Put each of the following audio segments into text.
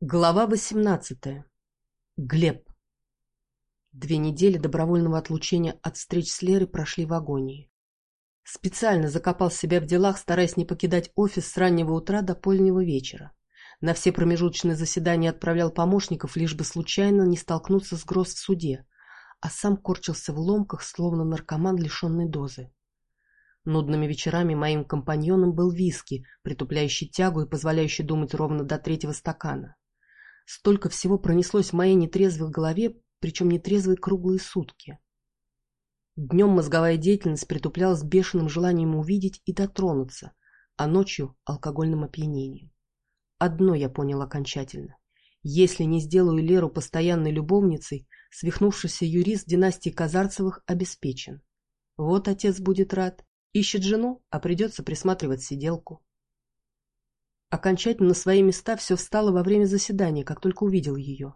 Глава 18. Глеб. Две недели добровольного отлучения от встреч с Лерой прошли в агонии. Специально закопал себя в делах, стараясь не покидать офис с раннего утра до позднего вечера. На все промежуточные заседания отправлял помощников, лишь бы случайно не столкнуться с гроз в суде, а сам корчился в ломках, словно наркоман, лишенный дозы. Нудными вечерами моим компаньоном был виски, притупляющий тягу и позволяющий думать ровно до третьего стакана. Столько всего пронеслось в моей нетрезвой голове, причем нетрезвые круглые сутки. Днем мозговая деятельность притуплялась бешеным желанием увидеть и дотронуться, а ночью — алкогольным опьянением. Одно я понял окончательно. Если не сделаю Леру постоянной любовницей, свихнувшийся юрист династии Казарцевых обеспечен. Вот отец будет рад. Ищет жену, а придется присматривать сиделку. Окончательно на свои места все встало во время заседания, как только увидел ее.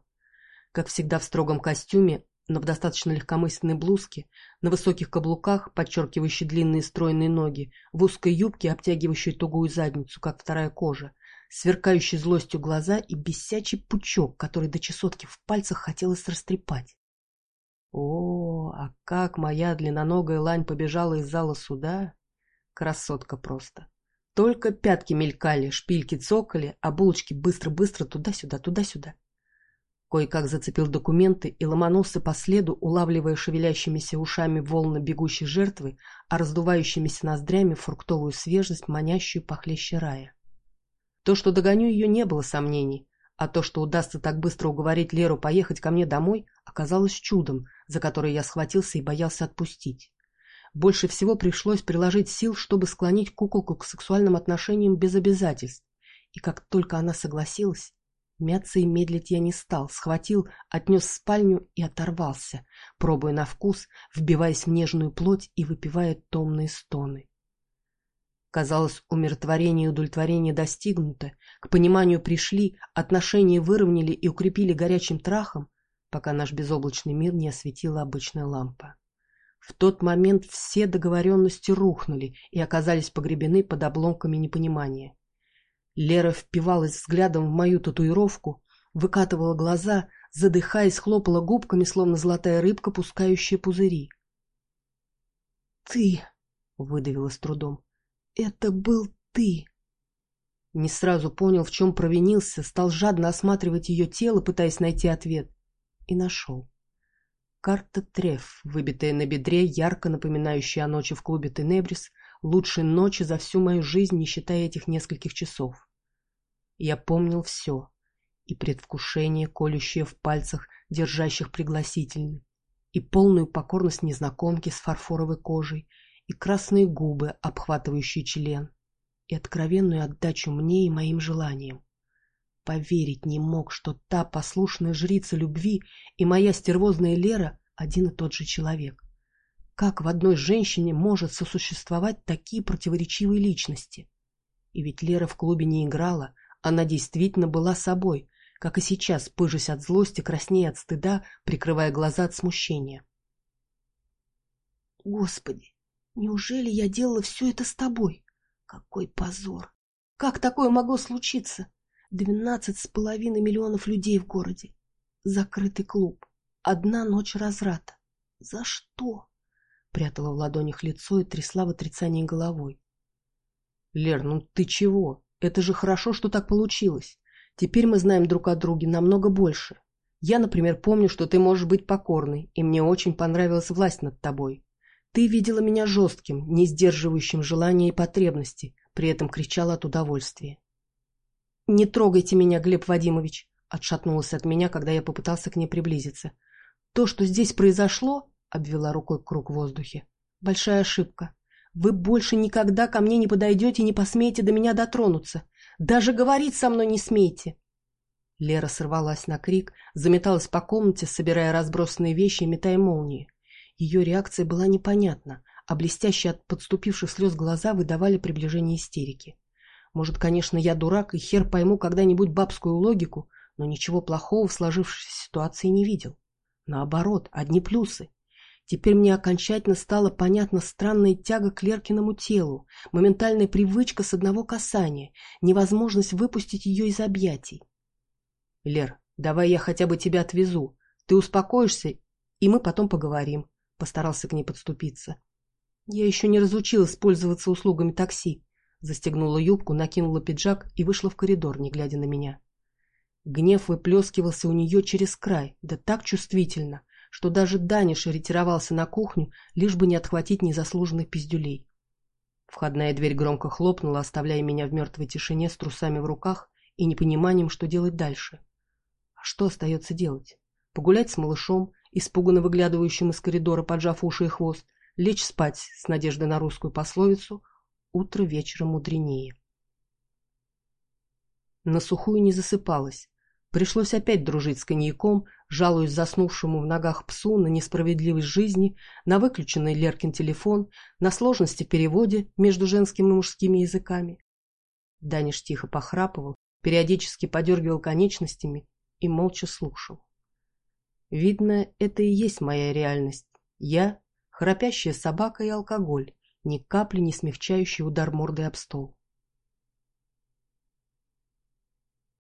Как всегда в строгом костюме, но в достаточно легкомысленной блузке, на высоких каблуках, подчеркивающей длинные стройные ноги, в узкой юбке, обтягивающей тугую задницу, как вторая кожа, сверкающий злостью глаза и бесячий пучок, который до чесотки в пальцах хотелось растрепать. О, а как моя длинноногая лань побежала из зала суда! Красотка просто! Только пятки мелькали, шпильки цокали, а булочки быстро-быстро туда-сюда, туда-сюда. Кое-как зацепил документы и ломанулся по следу, улавливая шевелящимися ушами волны бегущей жертвы, а раздувающимися ноздрями фруктовую свежесть, манящую похлеще рая. То, что догоню ее, не было сомнений, а то, что удастся так быстро уговорить Леру поехать ко мне домой, оказалось чудом, за которое я схватился и боялся отпустить. Больше всего пришлось приложить сил, чтобы склонить куколку к сексуальным отношениям без обязательств. И как только она согласилась, мяться и медлить я не стал, схватил, отнес в спальню и оторвался, пробуя на вкус, вбиваясь в нежную плоть и выпивая томные стоны. Казалось, умиротворение и удовлетворение достигнуто, к пониманию пришли, отношения выровняли и укрепили горячим трахом, пока наш безоблачный мир не осветила обычная лампа. В тот момент все договоренности рухнули и оказались погребены под обломками непонимания. Лера впивалась взглядом в мою татуировку, выкатывала глаза, задыхаясь, хлопала губками, словно золотая рыбка, пускающая пузыри. «Ты!» — выдавила с трудом. «Это был ты!» Не сразу понял, в чем провинился, стал жадно осматривать ее тело, пытаясь найти ответ. И нашел. Карта Треф, выбитая на бедре, ярко напоминающая о ночи в клубе Тенебрис, лучшей ночи за всю мою жизнь, не считая этих нескольких часов. Я помнил все, и предвкушение, колющее в пальцах, держащих пригласительный, и полную покорность незнакомки с фарфоровой кожей, и красные губы, обхватывающие член, и откровенную отдачу мне и моим желаниям. Поверить не мог, что та послушная жрица любви и моя стервозная Лера один и тот же человек. Как в одной женщине может сосуществовать такие противоречивые личности? И ведь Лера в клубе не играла, она действительно была собой, как и сейчас, пыжась от злости, краснея от стыда, прикрывая глаза от смущения. Господи, неужели я делала все это с тобой? Какой позор! Как такое могло случиться? Двенадцать с половиной миллионов людей в городе. Закрытый клуб. Одна ночь разврата. За что? Прятала в ладонях лицо и трясла в отрицании головой. Лер, ну ты чего? Это же хорошо, что так получилось. Теперь мы знаем друг о друге намного больше. Я, например, помню, что ты можешь быть покорной, и мне очень понравилась власть над тобой. Ты видела меня жестким, не сдерживающим желания и потребности, при этом кричала от удовольствия. «Не трогайте меня, Глеб Вадимович!» отшатнулась от меня, когда я попытался к ней приблизиться. «То, что здесь произошло...» — обвела рукой круг в воздухе. «Большая ошибка. Вы больше никогда ко мне не подойдете и не посмеете до меня дотронуться. Даже говорить со мной не смейте!» Лера сорвалась на крик, заметалась по комнате, собирая разбросанные вещи и метая молнии. Ее реакция была непонятна, а блестящие от подступивших слез глаза выдавали приближение истерики. Может, конечно, я дурак и хер пойму когда-нибудь бабскую логику, но ничего плохого в сложившейся ситуации не видел. Наоборот, одни плюсы. Теперь мне окончательно стала понятна странная тяга к Леркиному телу, моментальная привычка с одного касания, невозможность выпустить ее из объятий. Лер, давай я хотя бы тебя отвезу. Ты успокоишься, и мы потом поговорим. Постарался к ней подступиться. Я еще не разучилась пользоваться услугами такси. Застегнула юбку, накинула пиджак и вышла в коридор, не глядя на меня. Гнев выплескивался у нее через край, да так чувствительно, что даже Даниша ретировался на кухню, лишь бы не отхватить незаслуженных пиздюлей. Входная дверь громко хлопнула, оставляя меня в мертвой тишине с трусами в руках и непониманием, что делать дальше. А что остается делать? Погулять с малышом, испуганно выглядывающим из коридора, поджав уши и хвост, лечь спать с надеждой на русскую пословицу «Утро вечером мудренее». На сухую не засыпалась, Пришлось опять дружить с коньяком, жалуясь заснувшему в ногах псу на несправедливость жизни, на выключенный Леркин телефон, на сложности в переводе между женскими и мужскими языками. Даниш тихо похрапывал, периодически подергивал конечностями и молча слушал. Видно, это и есть моя реальность. Я — храпящая собака и алкоголь, ни капли не смягчающий удар мордой об стол.